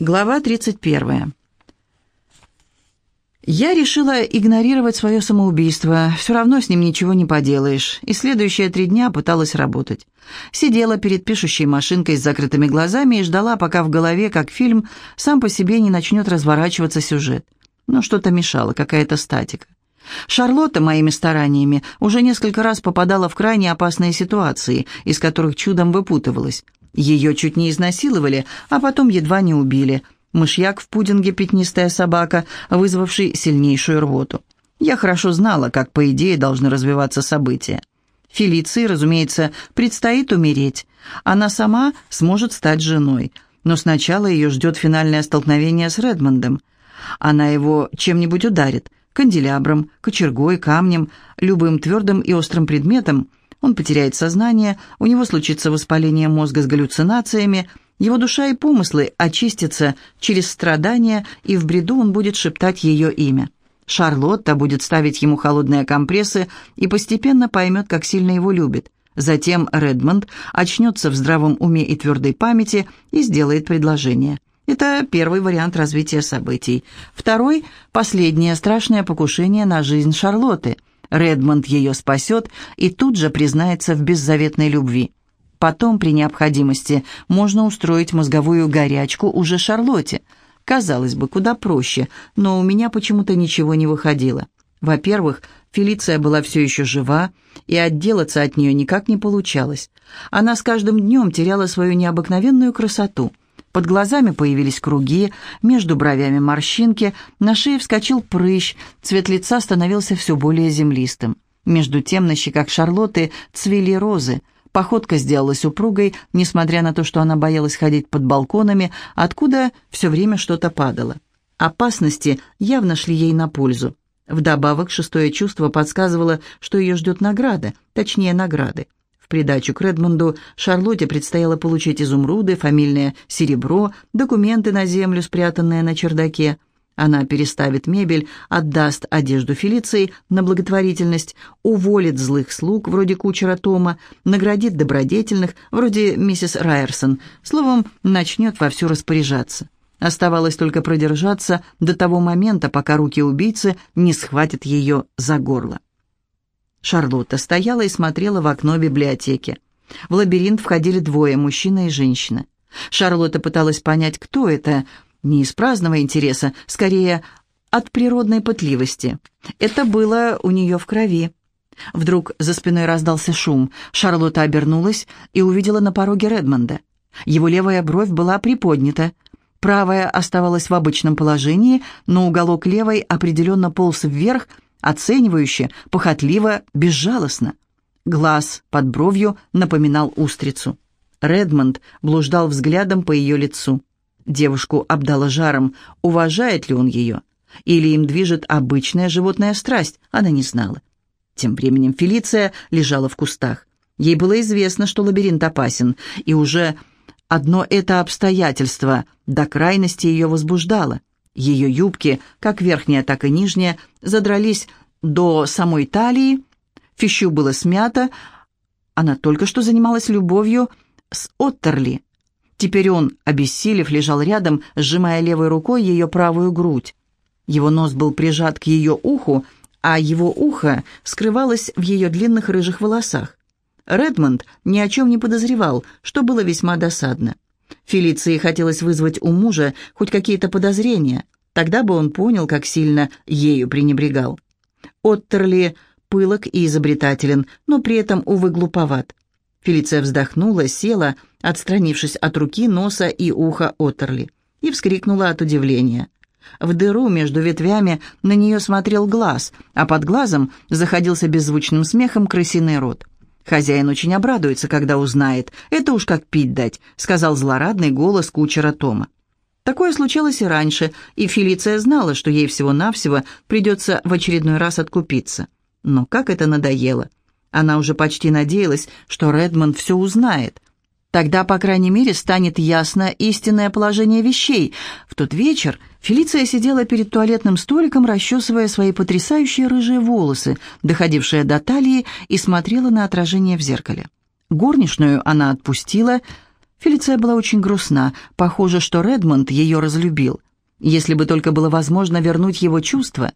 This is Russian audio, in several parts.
Глава 31. Я решила игнорировать свое самоубийство. Все равно с ним ничего не поделаешь. И следующие три дня пыталась работать. Сидела перед пишущей машинкой с закрытыми глазами и ждала, пока в голове, как фильм, сам по себе не начнет разворачиваться сюжет. Но что-то мешало, какая-то статика. Шарлотта моими стараниями уже несколько раз попадала в крайне опасные ситуации, из которых чудом выпутывалась. Ее чуть не изнасиловали, а потом едва не убили. Мышьяк в пудинге пятнистая собака, вызвавший сильнейшую рвоту. Я хорошо знала, как, по идее, должны развиваться события. Фелиции, разумеется, предстоит умереть. Она сама сможет стать женой. Но сначала ее ждет финальное столкновение с Редмондом. Она его чем-нибудь ударит. Канделябром, кочергой, камнем, любым твердым и острым предметом, он потеряет сознание, у него случится воспаление мозга с галлюцинациями, его душа и помыслы очистятся через страдания, и в бреду он будет шептать ее имя. Шарлотта будет ставить ему холодные компрессы и постепенно поймет, как сильно его любит. Затем Редмонд очнется в здравом уме и твердой памяти и сделает предложение. Это первый вариант развития событий. Второй – последнее страшное покушение на жизнь Шарлотты – Редмонд ее спасет и тут же признается в беззаветной любви. Потом, при необходимости, можно устроить мозговую горячку уже Шарлотте. Казалось бы, куда проще, но у меня почему-то ничего не выходило. Во-первых, Фелиция была все еще жива, и отделаться от нее никак не получалось. Она с каждым днем теряла свою необыкновенную красоту – под глазами появились круги, между бровями морщинки, на шее вскочил прыщ, цвет лица становился все более землистым. Между тем на щеках Шарлотты цвели розы. Походка сделалась упругой, несмотря на то, что она боялась ходить под балконами, откуда все время что-то падало. Опасности явно шли ей на пользу. Вдобавок, шестое чувство подсказывало, что ее ждет награда, точнее награды. Придачу к Редмонду Шарлотте предстояло получить изумруды, фамильное серебро, документы на землю, спрятанные на чердаке. Она переставит мебель, отдаст одежду Фелиции на благотворительность, уволит злых слуг, вроде кучера Тома, наградит добродетельных, вроде миссис Райерсон, словом, начнет вовсю распоряжаться. Оставалось только продержаться до того момента, пока руки убийцы не схватят ее за горло. Шарлотта стояла и смотрела в окно библиотеки. В лабиринт входили двое, мужчина и женщина. Шарлотта пыталась понять, кто это, не из праздного интереса, скорее от природной пытливости. Это было у нее в крови. Вдруг за спиной раздался шум. Шарлотта обернулась и увидела на пороге Редмонда. Его левая бровь была приподнята. Правая оставалась в обычном положении, но уголок левой определенно полз вверх, оценивающе, похотливо, безжалостно. Глаз под бровью напоминал устрицу. Редмонд блуждал взглядом по ее лицу. Девушку обдала жаром, уважает ли он ее. Или им движет обычная животная страсть, она не знала. Тем временем Фелиция лежала в кустах. Ей было известно, что лабиринт опасен, и уже одно это обстоятельство до крайности ее возбуждало. Ее юбки, как верхняя, так и нижняя, задрались до самой талии, фищу было смято, она только что занималась любовью с Оттерли. Теперь он, обессилев, лежал рядом, сжимая левой рукой ее правую грудь. Его нос был прижат к ее уху, а его ухо скрывалось в ее длинных рыжих волосах. Редмонд ни о чем не подозревал, что было весьма досадно. Фелиции хотелось вызвать у мужа хоть какие-то подозрения. Тогда бы он понял, как сильно ею пренебрегал. Оттерли пылок и изобретателен, но при этом, увы, глуповат. Фелиция вздохнула, села, отстранившись от руки, носа и уха Оттерли, и вскрикнула от удивления. В дыру между ветвями на нее смотрел глаз, а под глазом заходился беззвучным смехом крысиный рот. Хозяин очень обрадуется, когда узнает. Это уж как пить дать», — сказал злорадный голос кучера Тома. Такое случалось и раньше, и Фелиция знала, что ей всего-навсего придется в очередной раз откупиться. Но как это надоело. Она уже почти надеялась, что Редмонд все узнает. Тогда, по крайней мере, станет ясно истинное положение вещей. В тот вечер Фелиция сидела перед туалетным столиком, расчесывая свои потрясающие рыжие волосы, доходившие до талии, и смотрела на отражение в зеркале. Горничную она отпустила. Фелиция была очень грустна. Похоже, что Редмонд ее разлюбил. Если бы только было возможно вернуть его чувства,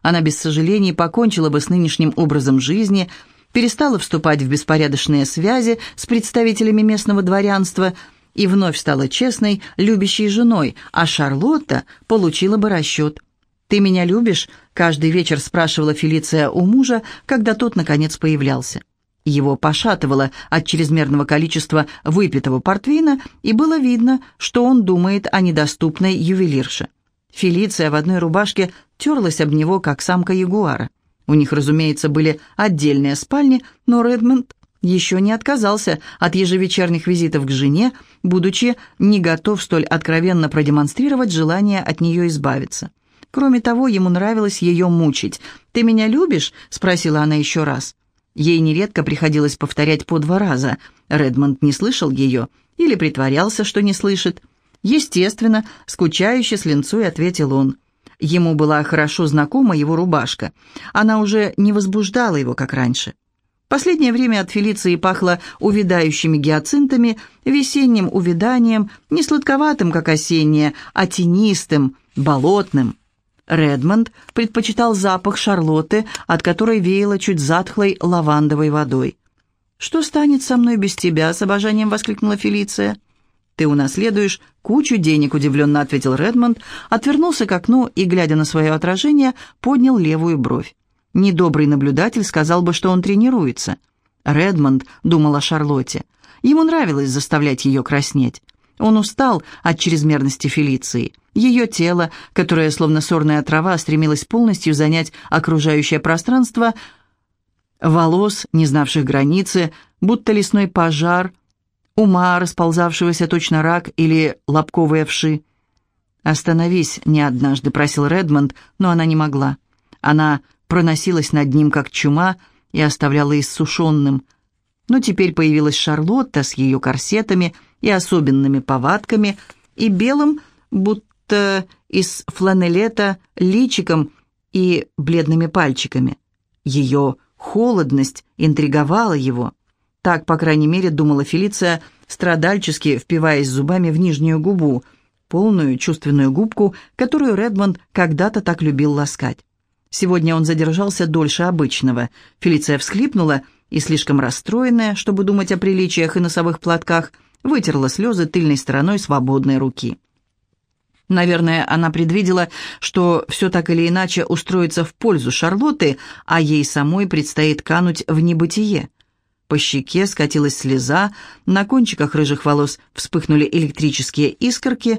она без сожалений покончила бы с нынешним образом жизни, перестала вступать в беспорядочные связи с представителями местного дворянства и вновь стала честной, любящей женой, а Шарлотта получила бы расчет. «Ты меня любишь?» — каждый вечер спрашивала Фелиция у мужа, когда тот, наконец, появлялся. Его пошатывало от чрезмерного количества выпитого портвейна, и было видно, что он думает о недоступной ювелирше. Фелиция в одной рубашке терлась об него, как самка ягуара. У них, разумеется, были отдельные спальни, но Редмонд еще не отказался от ежевечерних визитов к жене, будучи не готов столь откровенно продемонстрировать желание от нее избавиться. Кроме того, ему нравилось ее мучить. «Ты меня любишь?» — спросила она еще раз. Ей нередко приходилось повторять по два раза. Редмонд не слышал ее или притворялся, что не слышит. Естественно, скучающе с линцой ответил он. Ему была хорошо знакома его рубашка. Она уже не возбуждала его, как раньше. Последнее время от Фелиции пахло увядающими гиацинтами, весенним увяданием, не сладковатым, как осеннее, а тенистым, болотным. Редмонд предпочитал запах Шарлотты, от которой веяло чуть затхлой лавандовой водой. «Что станет со мной без тебя?» — с обожанием воскликнула Фелиция. «Ты унаследуешь кучу денег», — удивленно ответил Редмонд, отвернулся к окну и, глядя на свое отражение, поднял левую бровь. Недобрый наблюдатель сказал бы, что он тренируется. Редмонд думал о Шарлотте. Ему нравилось заставлять ее краснеть. Он устал от чрезмерности Фелиции. Ее тело, которое, словно сорная трава, стремилось полностью занять окружающее пространство, волос, не знавших границы, будто лесной пожар, ума, расползавшегося точно рак или лобковые вши. «Остановись», — не однажды просил Редмонд, но она не могла. Она проносилась над ним, как чума, и оставляла иссушенным. Но теперь появилась Шарлотта с ее корсетами и особенными повадками, и белым, будто из фланелета личиком и бледными пальчиками. Ее холодность интриговала его. Так, по крайней мере, думала Фелиция, страдальчески впиваясь зубами в нижнюю губу, полную чувственную губку, которую Редмонд когда-то так любил ласкать. Сегодня он задержался дольше обычного. Фелиция всхлипнула и, слишком расстроенная, чтобы думать о приличиях и носовых платках, вытерла слезы тыльной стороной свободной руки. Наверное, она предвидела, что все так или иначе устроится в пользу Шарлотты, а ей самой предстоит кануть в небытие. По щеке скатилась слеза, на кончиках рыжих волос вспыхнули электрические искорки,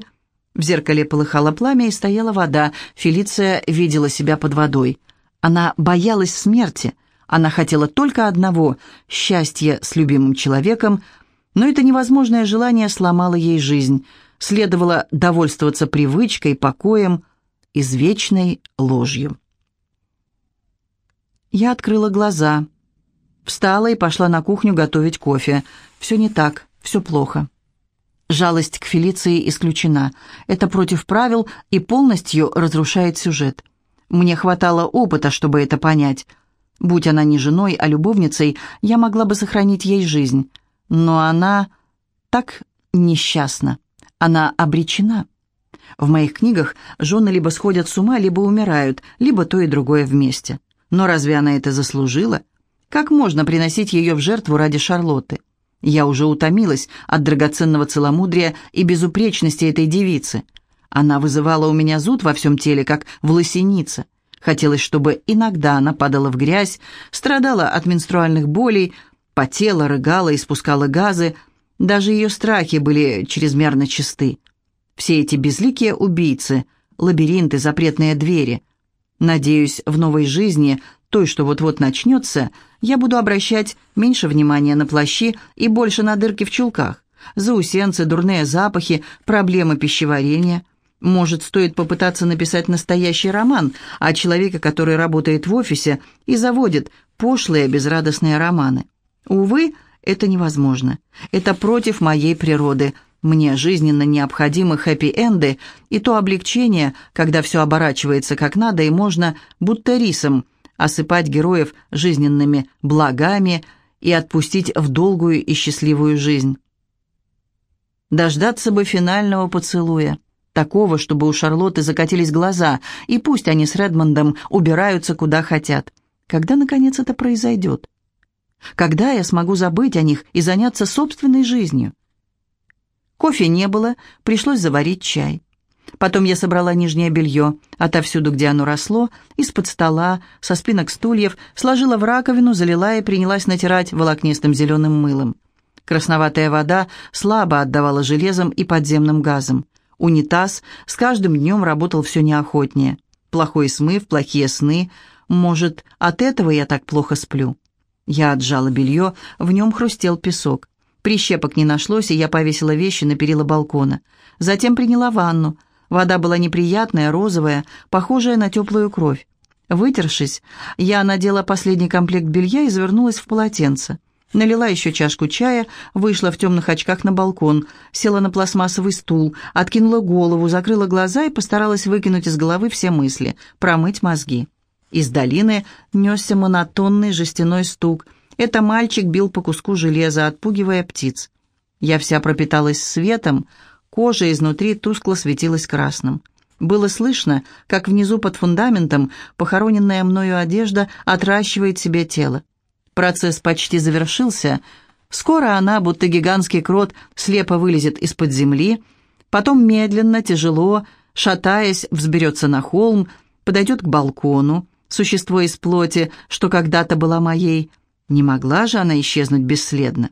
в зеркале полыхало пламя и стояла вода, Фелиция видела себя под водой. Она боялась смерти, она хотела только одного — счастья с любимым человеком, но это невозможное желание сломало ей жизнь — следовало довольствоваться привычкой, покоем, извечной ложью. Я открыла глаза, встала и пошла на кухню готовить кофе. Все не так, все плохо. Жалость к Фелиции исключена. Это против правил и полностью разрушает сюжет. Мне хватало опыта, чтобы это понять. Будь она не женой, а любовницей, я могла бы сохранить ей жизнь. Но она так несчастна. Она обречена. В моих книгах жены либо сходят с ума, либо умирают, либо то и другое вместе. Но разве она это заслужила? Как можно приносить ее в жертву ради Шарлотты? Я уже утомилась от драгоценного целомудрия и безупречности этой девицы. Она вызывала у меня зуд во всем теле, как власеница. Хотелось, чтобы иногда она падала в грязь, страдала от менструальных болей, потела, рыгала и спускала газы, даже ее страхи были чрезмерно чисты. Все эти безликие убийцы, лабиринты, запретные двери. Надеюсь, в новой жизни, той, что вот-вот начнется, я буду обращать меньше внимания на плащи и больше на дырки в чулках, заусенцы, дурные запахи, проблемы пищеварения. Может, стоит попытаться написать настоящий роман о человеке, который работает в офисе и заводит пошлые безрадостные романы. Увы, это невозможно. Это против моей природы. Мне жизненно необходимы хэппи-энды и то облегчение, когда все оборачивается как надо и можно, будто рисом, осыпать героев жизненными благами и отпустить в долгую и счастливую жизнь. Дождаться бы финального поцелуя. Такого, чтобы у Шарлотты закатились глаза, и пусть они с Редмондом убираются куда хотят. Когда, наконец, это произойдет? Когда я смогу забыть о них и заняться собственной жизнью? Кофе не было, пришлось заварить чай. Потом я собрала нижнее белье, отовсюду, где оно росло, из-под стола, со спинок стульев, сложила в раковину, залила и принялась натирать волокнистым зеленым мылом. Красноватая вода слабо отдавала железом и подземным газом. Унитаз с каждым днем работал все неохотнее. Плохой смыв, плохие сны. Может, от этого я так плохо сплю? Я отжала белье, в нем хрустел песок. Прищепок не нашлось, и я повесила вещи на перила балкона. Затем приняла ванну. Вода была неприятная, розовая, похожая на теплую кровь. Вытершись, я надела последний комплект белья и завернулась в полотенце. Налила еще чашку чая, вышла в темных очках на балкон, села на пластмассовый стул, откинула голову, закрыла глаза и постаралась выкинуть из головы все мысли, промыть мозги. Из долины несся монотонный жестяной стук – это мальчик бил по куску железа, отпугивая птиц. Я вся пропиталась светом, кожа изнутри тускло светилась красным. Было слышно, как внизу под фундаментом похороненная мною одежда отращивает себе тело. Процесс почти завершился. Скоро она, будто гигантский крот, слепо вылезет из-под земли, потом медленно, тяжело, шатаясь, взберется на холм, подойдет к балкону, существо из плоти, что когда-то была моей, не могла же она исчезнуть бесследно.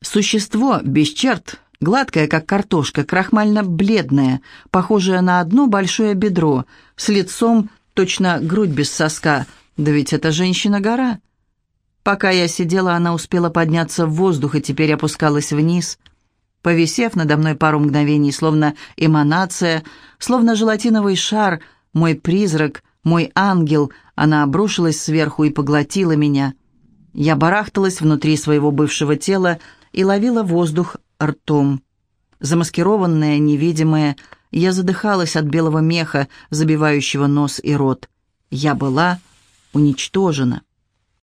Существо без черт, гладкое, как картошка, крахмально-бледное, похожее на одно большое бедро, с лицом точно грудь без соска. Да ведь это женщина-гора. Пока я сидела, она успела подняться в воздух и теперь опускалась вниз. Повисев надо мной пару мгновений, словно эманация, словно желатиновый шар, мой призрак, мой ангел, она обрушилась сверху и поглотила меня — я барахталась внутри своего бывшего тела и ловила воздух ртом. Замаскированная, невидимая, я задыхалась от белого меха, забивающего нос и рот. Я была уничтожена.